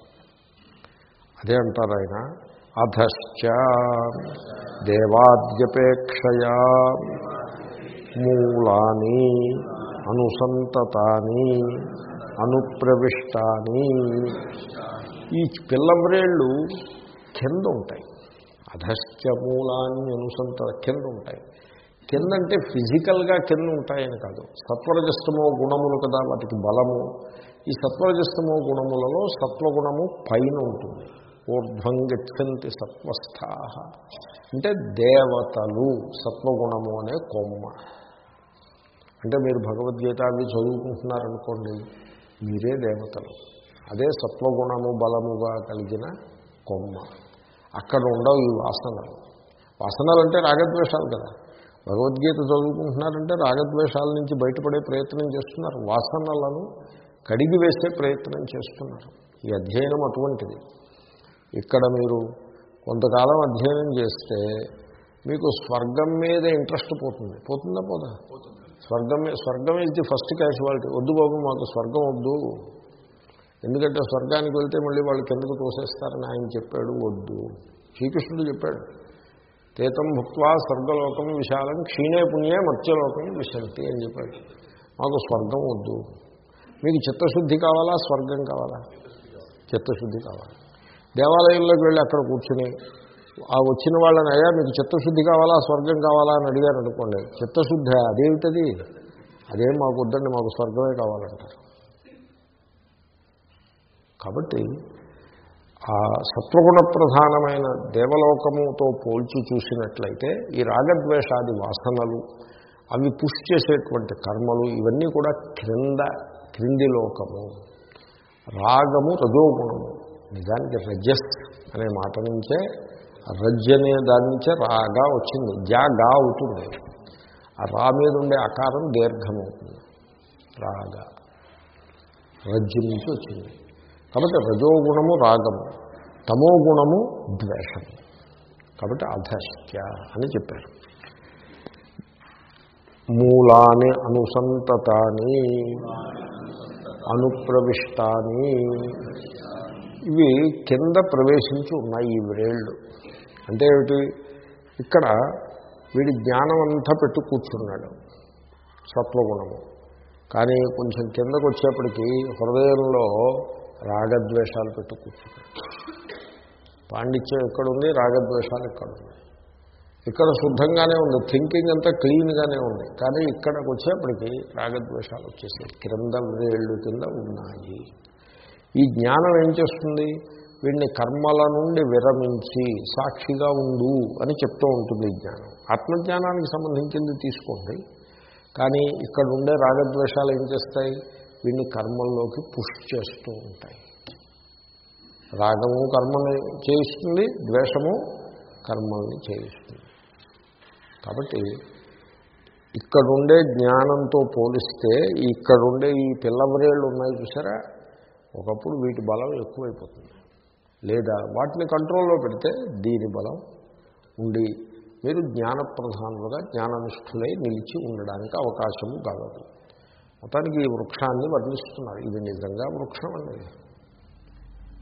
అదే అంటారు ఆయన అధశ్చ. దేవాద్యపేక్షయా మూలాని అనుసంతతాని అనుప్రవిష్టాని. ఈ పిల్లవ్రేళ్ళు కింద ఉంటాయి అధశ్చ మూలాన్ని అనుసంత కింద ఉంటాయి కింద అంటే ఫిజికల్గా కింద ఉంటాయని కాదు. సత్వరజస్తమో గుణములు కదా వాటికి బలము. ఈ సత్వరజస్తమో గుణములలో సత్వగుణము పైన ఉంటుంది. ఊర్ధ్వం గచ్చంతి సత్వస్థా. అంటే దేవతలు సత్వగుణము అనే కొమ్మ. అంటే మీరు భగవద్గీత అవి చదువుకుంటున్నారనుకోండి మీరే దేవతలు. అదే సత్వగుణము బలముగా కలిగిన కొమ్మ. అక్కడ ఉండవు ఈ వాసనలు. వాసనలు అంటే రాగద్వేషాలు కదా. భగవద్గీత చదువుకుంటున్నారంటే రాగద్వేషాల నుంచి బయటపడే ప్రయత్నం చేస్తున్నారు. వాసనలను కడిగి వేసే ప్రయత్నం చేస్తున్నారు. ఈ అధ్యయనం అటువంటిది. ఇక్కడ మీరు కొంతకాలం అధ్యయనం చేస్తే మీకు స్వర్గం మీద ఇంట్రెస్ట్ పోతుంది. పోతుందా పోదా? స్వర్గం స్వర్గం ఈజ్ ది ఫస్ట్ క్యాజువాలిటీ వద్దు బాబు మాకు స్వర్గం వద్దు. ఎందుకంటే స్వర్గానికి వెళ్తే మళ్ళీ వాళ్ళు కిందకు తోసేస్తారని ఆయన చెప్పాడు వద్దు. శ్రీకృష్ణుడు చెప్పాడు తీతం భుక్వా స్వర్గలోకం విశాలం క్షీణే పుణ్యే మత్స్యలోకం విశంతి అని చెప్పాడు. మాకు స్వర్గం వద్దు. మీకు చిత్తశుద్ధి కావాలా? స్వర్గం కావాలా? చిత్తశుద్ధి కావాలి. దేవాలయంలోకి వెళ్ళి అక్కడ కూర్చుని ఆ వచ్చిన వాళ్ళని అయ్యా మీకు చిత్తశుద్ధి కావాలా స్వర్గం కావాలా? అని అడిగారు అనుకోండి. చిత్తశుద్ధి? అదేమిటది? అదేం మాకు వద్దండి మాకు స్వర్గమే కావాలంటారు. కాబట్టి ఆ సత్వగుణ ప్రధానమైన దేవలోకముతో పోల్చి చూసినట్లయితే ఈ రాగద్వేషాది వాసనలు అవి పుష్ చేసేటువంటి కర్మలు ఇవన్నీ కూడా క్రింద క్రింది లోకము. రాగము రజోగుణము. నిజానికి రజస్ అనే మాట నుంచే రజ్ అనే దాని నుంచే రాగా వచ్చింది. జా గా అవుతుంది. ఆ రా మీద ఉండే ఆకారం దీర్ఘమవుతుంది. రాగా రజ్జు నుంచి వచ్చింది. కాబట్టి రజోగుణము రాగము. తమో గుణము ద్వేషము. కాబట్టి అధశ్చ అని చెప్పారు. మూలాని అనుసంతతాని అనుప్రవిష్టాని ఇవి కింద ప్రవేశించి ఉన్నాయి ఈ వ్రేళ్ళు అంటే ఏమిటి? ఇక్కడ వీడి జ్ఞానం అంతా పెట్టు కూర్చున్నాడు సత్వగుణము. కానీ కొంచెం కిందకు వచ్చేప్పటికీ హృదయంలో రాగద్వేషాలు పెట్టు కూర్చున్నాడు. పాండిత్యం ఎక్కడుంది? రాగద్వేషాలు ఎక్కడుంది ఇక్కడ శుద్ధంగానే ఉంది. థింకింగ్ అంతా క్లీన్గానే ఉంది. కానీ ఇక్కడికి వచ్చేప్పటికీ రాగద్వేషాలు వచ్చేసాయి. క్రింద వేళ్ళు కింద ఉన్నాయి. ఈ జ్ఞానం ఏం చేస్తుంది? వీడిని కర్మల నుండి విరమించి సాక్షిగా ఉండు అని చెప్తూ ఉంటుంది జ్ఞానం. ఆత్మజ్ఞానానికి సంబంధించింది తీసుకోండి. కానీ ఇక్కడ ఉండే రాగద్వేషాలు ఏం చేస్తాయి? వీడిని కర్మల్లోకి పుష్ చేస్తూ ఉంటాయి. రాగము కర్మని చేయిస్తుంది ద్వేషము కర్మల్ని చేయిస్తుంది. కాబట్టి ఇక్కడుండే జ్ఞానంతో పోలిస్తే ఇక్కడుండే ఈ పిల్లవరేళ్ళు ఉన్నాయి చూసారా? ఒకప్పుడు వీటి బలం ఎక్కువైపోతుంది. లేదా వాటిని కంట్రోల్లో పెడితే దీని బలం ఉండి మీరు జ్ఞానప్రధానులుగా జ్ఞాననిష్ఠులై నిలిచి ఉండడానికి అవకాశము కలదు. మొత్తానికి ఈ వృక్షాన్ని వర్ణిస్తున్నారు. ఇది నిజంగా వృక్షం అండి.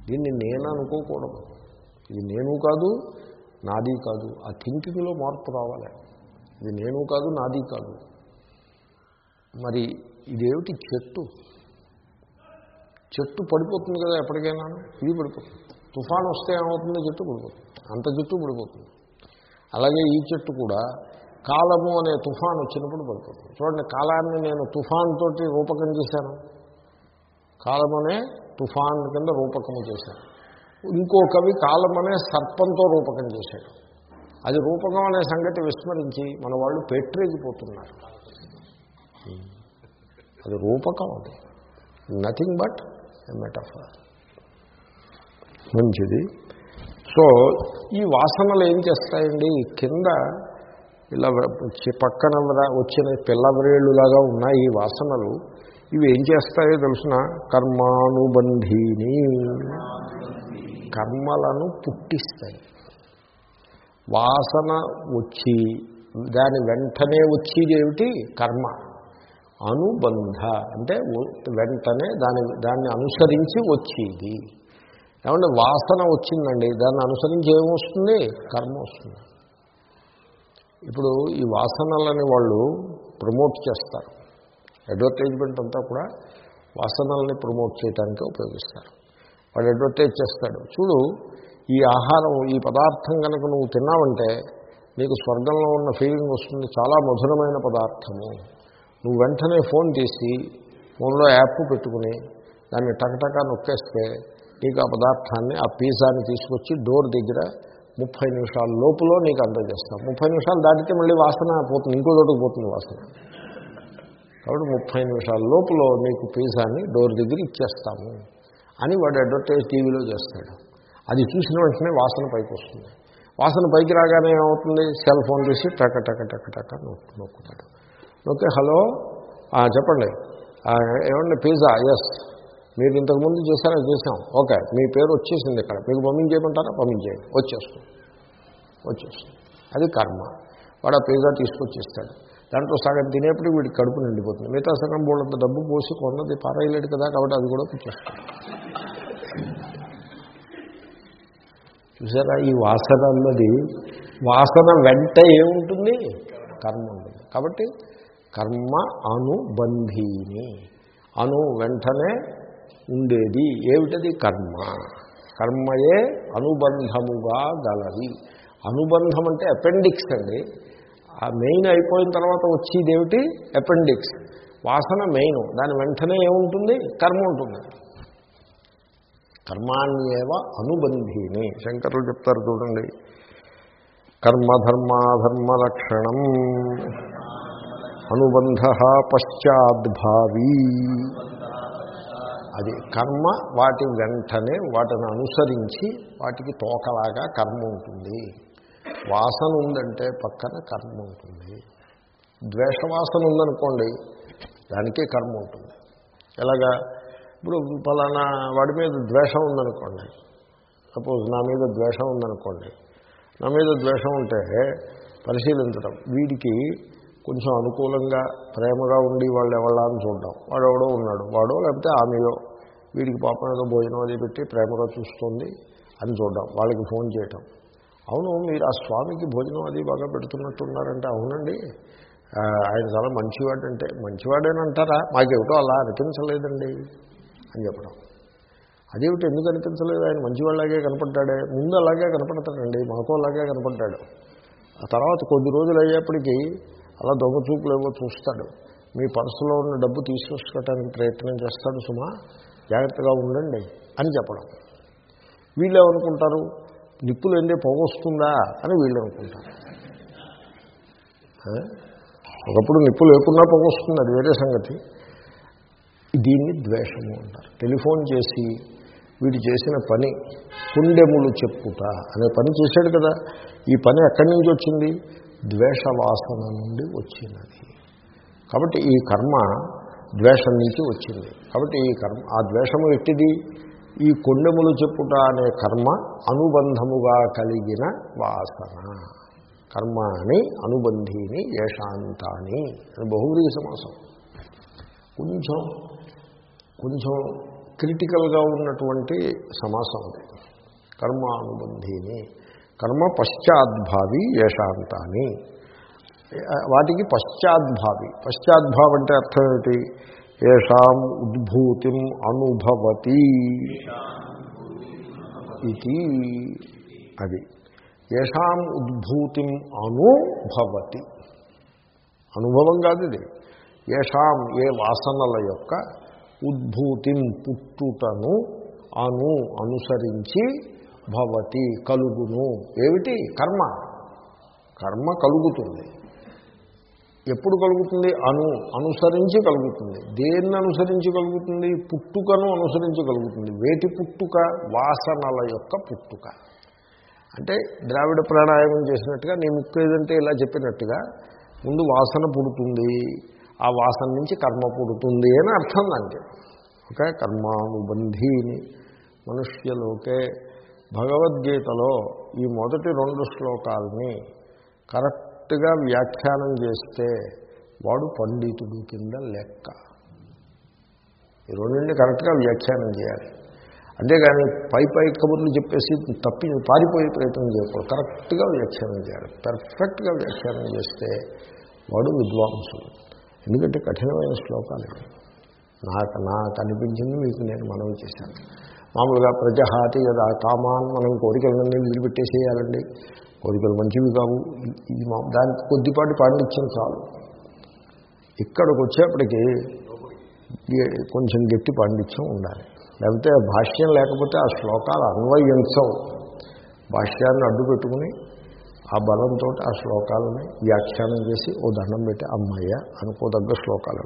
దీన్ని నేను అనుకోకూడదు. ఇది నేను కాదు నాది కాదు. ఆ థింకింగ్లో మార్పు రావాలి. ఇది నేను కాదు నాది కాదు. మరి ఇదేమిటి చెట్టు? చెట్టు పడిపోతుంది కదా ఎప్పటికైనా. ఇది పడిపోతుంది. తుఫాన్ వస్తే ఏమవుతుంది చెట్టు పడిపోతుంది. అంత చెట్టు పడిపోతుంది. అలాగే ఈ చెట్టు కూడా కాలము అనే తుఫాన్ వచ్చినప్పుడు పడిపోతుంది. చూడండి కాలాన్ని నేను తుఫాన్ తోటి రూపకం చేశాను. కాలం అనే తుఫాన్ కింద రూపకము చేశాను. ఇంకో కవి కాలం అనే సర్పంతో రూపకం చేశాడు. అది రూపకం అనే సంగతి విస్మరించి మన వాళ్ళు పెట్టరేగిపోతున్నారు. అది రూపకం అది. నథింగ్ బట్ మెటఫర్ మంచిది. సో ఈ వాసనలు ఏం చేస్తాయండి? కింద ఇలా పక్కన వచ్చిన పిల్లవ్రేళ్ళులాగా ఉన్నాయి ఈ వాసనలు. ఇవి ఏం చేస్తాయో తెలిసిన? కర్మానుబంధీని. కర్మలను పుట్టిస్తాయి. వాసన వచ్చి దాని వెంటనే వచ్చేది ఏమిటి? కర్మ. అనుబంధ. అంటే వెంటనే దాని దాన్ని అనుసరించి వచ్చేది. ఏమంటే వాసన వచ్చిందండి. దాన్ని అనుసరించి ఏమొస్తుంది కర్మ వస్తుంది. ఇప్పుడు ఈ వాసనలని వాళ్ళు ప్రమోట్ చేస్తారు. అడ్వర్టైజ్మెంట్ అంతా కూడా వాసనల్ని ప్రమోట్ చేయడానికి ఉపయోగిస్తారు. వాడు అడ్వర్టైజ్ చేస్తాడు చూడు ఈ ఆహారం ఈ పదార్థం కనుక నువ్వు తిన్నావంటే నీకు స్వర్గంలో ఉన్న ఫీలింగ్ వస్తుంది. చాలా మధురమైన పదార్థము. నువ్వు వెంటనే ఫోన్ తీసి ఫోన్లో యాప్ పెట్టుకుని దాన్ని టకటకా నొక్కేస్తే నీకు ఆ పదార్థాన్ని ఆ పిజ్జాని తీసుకొచ్చి డోర్ దగ్గర ముప్పై నిమిషాల లోపులో నీకు అందజేస్తాం. ముప్పై నిమిషాలు దాటితే మళ్ళీ వాసన పోతుంది ఇంకో చోటుకు పోతుంది వాసన. కాబట్టి ముప్పై నిమిషాల లోపల నీకు పిజ్జాని డోర్ దగ్గర ఇచ్చేస్తాము అని వాడు అడ్వర్టైజ్ టీవీలో చేస్తాడు. అది చూసిన వెంటనే వాసన పైకి వస్తుంది. వాసన పైకి రాగానే ఏమవుతుంది? సెల్ ఫోన్ తీసి టక టక టక టక నొక్కు నొక్కుతాడు. Okay hello? చెప్పండి. ఏమండి పిజ్జా? ఎస్ మీరు ఇంతకుముందు చేశారా చేసాం ఓకే మీ పేరు వచ్చేసింది ఇక్కడ. మీకు పంపించేయమంటారా? పంపించేయండి. వచ్చేస్తుంది. వచ్చేస్తుంది. అది కర్మ. వాడు ఆ పిజ్జా తీసుకొచ్చేస్తాడు. దాంట్లో సగం తినేప్పుడు వీడికి కడుపు నిండిపోతుంది. మిగతా సగం బోళ్ళంత డబ్బు పోసి కొన్నది పారేయలేడు కదా కాబట్టి అది కూడా పుచ్చేస్తాడు చూసారా? ఈ వాసన అన్నది వాసన వెంట ఏముంటుంది? కర్మ ఉంటుంది కాబట్టి కర్మ అనుబంధీని. అను వెంటనే ఉండేది. ఏమిటది కర్మ? కర్మయే అనుబంధముగా గలది. అనుబంధం అంటే అపెండిక్స్ అండి. ఆ మెయిన్ అయిపోయిన తర్వాత వచ్చేది ఏమిటి అపెండిక్స్. వాసన మెయిన్. దాని వెంటనే ఏముంటుంది? కర్మ ఉంటుంది. కర్మాణ్యేవ అనుబంధీని. శంకరులు చెప్తారు చూడండి. కర్మధర్మాధర్మ లక్షణం. అనుబంధ పశ్చాద్భావీ. అది కర్మ వాటి వెంటనే వాటిని అనుసరించి వాటికి తోకలాగా కర్మ ఉంటుంది. వాసన ఉందంటే పక్కన కర్మ ఉంటుంది. ద్వేషవాసన ఉందనుకోండి దానికే కర్మ ఉంటుంది. ఎలాగా? ఇప్పుడు ఫలానా వాడి మీద ద్వేషం ఉందనుకోండి సపోజ్ నా మీద ద్వేషం ఉందనుకోండి నా మీద ద్వేషం ఉంటే పరిశీలించడం వీడికి కొంచెం అనుకూలంగా ప్రేమగా ఉండి వాళ్ళు ఎవళ్ళా అని చూడడం. వాడెవడో ఉన్నాడు. వాడో లేకపోతే ఆమెయో. వీడికి పాపం ఏదో భోజనం అది పెట్టి ప్రేమగా చూస్తుంది అని చూడడం. వాళ్ళకి ఫోన్ చేయటం. అవును మీరు ఆ స్వామికి భోజనం అది బాగా పెడుతున్నట్టున్నారంటే అవునండి. ఆయన చాలా మంచివాడంటే. మంచివాడేనంటారా? మాకేమిటో అలా అనిపించలేదండి అని చెప్పడం. అదేమిటి ఎందుకు అనిపించలేదు? ఆయన మంచివాళ్ళలాగే కనపడ్డాడే. ముందు అలాగే కనపడతాడండి. మాకు అలాగే కనపడ్డాడు. ఆ తర్వాత కొద్ది రోజులు అయ్యేప్పటికీ అలా దొంగ చూపులు ఏవో చూస్తాడు. మీ పర్సులో ఉన్న డబ్బు తీసుకొచ్చుకోవటానికి ప్రయత్నం చేస్తాడు సుమా. జాగ్రత్తగా ఉండండి అని చెప్పడం. వీళ్ళు ఏమనుకుంటారు నిప్పులు ఎండే పొగొస్తుందా అని వీళ్ళు అనుకుంటారు ఒకప్పుడు నిప్పు లేకుండా పొగొస్తుంది అది వేరే సంగతి. దీన్ని ద్వేషము అంటారు. టెలిఫోన్ చేసి వీడు చేసిన పని కుండెములు చెప్పుట అనే పని చేశాడు కదా. ఈ పని ఎక్కడి నుంచి వచ్చింది? ద్వేషవాసన నుండి వచ్చినది. కాబట్టి ఈ కర్మ ద్వేషం నుంచి వచ్చింది. కాబట్టి ఈ కర్మ ఆ ద్వేషము ఎట్టిది? ఈ కొండెములు చెప్పుట అనే కర్మ అనుబంధముగా కలిగిన వాసన. కర్మ అని అనుబంధీని ఏషాంతాని అని బహువ్రీ సమాసం. కొంచెం కొంచెం క్రిటికల్గా ఉన్నటువంటి సమాసం అది. కర్మానుబంధీని కర్మ పశ్చాద్భావి ఏషాంతాని వాటికి పశ్చాద్భావి. పశ్చాద్భావం అంటే అర్థం ఏమిటి? ఏషాం ఉద్భూతిం అనుభవతి. ఇది అది. ఏషాం ఉద్భూతిం అనుభవతి. అనుభవం కాదు ఇది. ఏషాం ఏ వాసనల యొక్క ఉద్భూతిం పుట్టుటను అను అనుసరించి భవతి కలుగును. ఏమిటి? కర్మ. కర్మ కలుగుతుంది. ఎప్పుడు కలుగుతుంది? అను అనుసరించి కలుగుతుంది. దేన్ని అనుసరించి కలుగుతుంది? పుట్టుకను అనుసరించి కలుగుతుంది. వేటి పుట్టుక? వాసనల యొక్క పుట్టుక. అంటే ద్రావిడ ప్రాణాయామం చేసినట్టుగా నేను ముక్కు ఇలా చెప్పినట్టుగా ముందు వాసన పుడుతుంది. ఆ వాసన నుంచి కర్మ పుడుతుంది అని అర్థం దానికి. ఓకే? కర్మానుబంధీని. మనుష్యలోకే భగవద్గీతలో ఈ మొదటి రెండు శ్లోకాలని కరెక్ట్గా వ్యాఖ్యానం చేస్తే వాడు పండితుడు కింద లెక్క. ఈ రెండింటిని కరెక్ట్గా వ్యాఖ్యానం చేయాలి. అంతేగాని పై పై కబుర్లు చెప్పేసి తప్పి పారిపోయే ప్రయత్నం చేయకూడదు. కరెక్ట్గా వ్యాఖ్యానం చేయాలి. పర్ఫెక్ట్గా వ్యాఖ్యానం చేస్తే వాడు విద్వాంసుడు. ఎందుకంటే కఠినమైన శ్లోకాలు నాకు నాకు అనిపించింది మీకు నేను మనవి చేశాను. మామూలుగా ప్రజహాతి కదా కామాన్ మనం కోరికలన్నీ వదిలిపెట్టేసేయాలండి. కోరికలు మంచివి కావు. ఇది మా దానికి కొద్దిపాటి పాండిత్యం చాలు. ఇక్కడికి వచ్చేప్పటికి కొంచెం గట్టి పాండిత్యం ఉండాలి. లేకపోతే భాష్యం లేకపోతే ఆ శ్లోకాలు అన్వయించవు భాష్యాన్ని అడ్డు పెట్టుకుని ఆ బలంతో ఆ శ్లోకాలని వ్యాఖ్యానం చేసి ఓ దండం పెట్టి అమ్మయ్య అనుకోదగ్గ శ్లోకాలు